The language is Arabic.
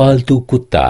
पालतू कुत्ता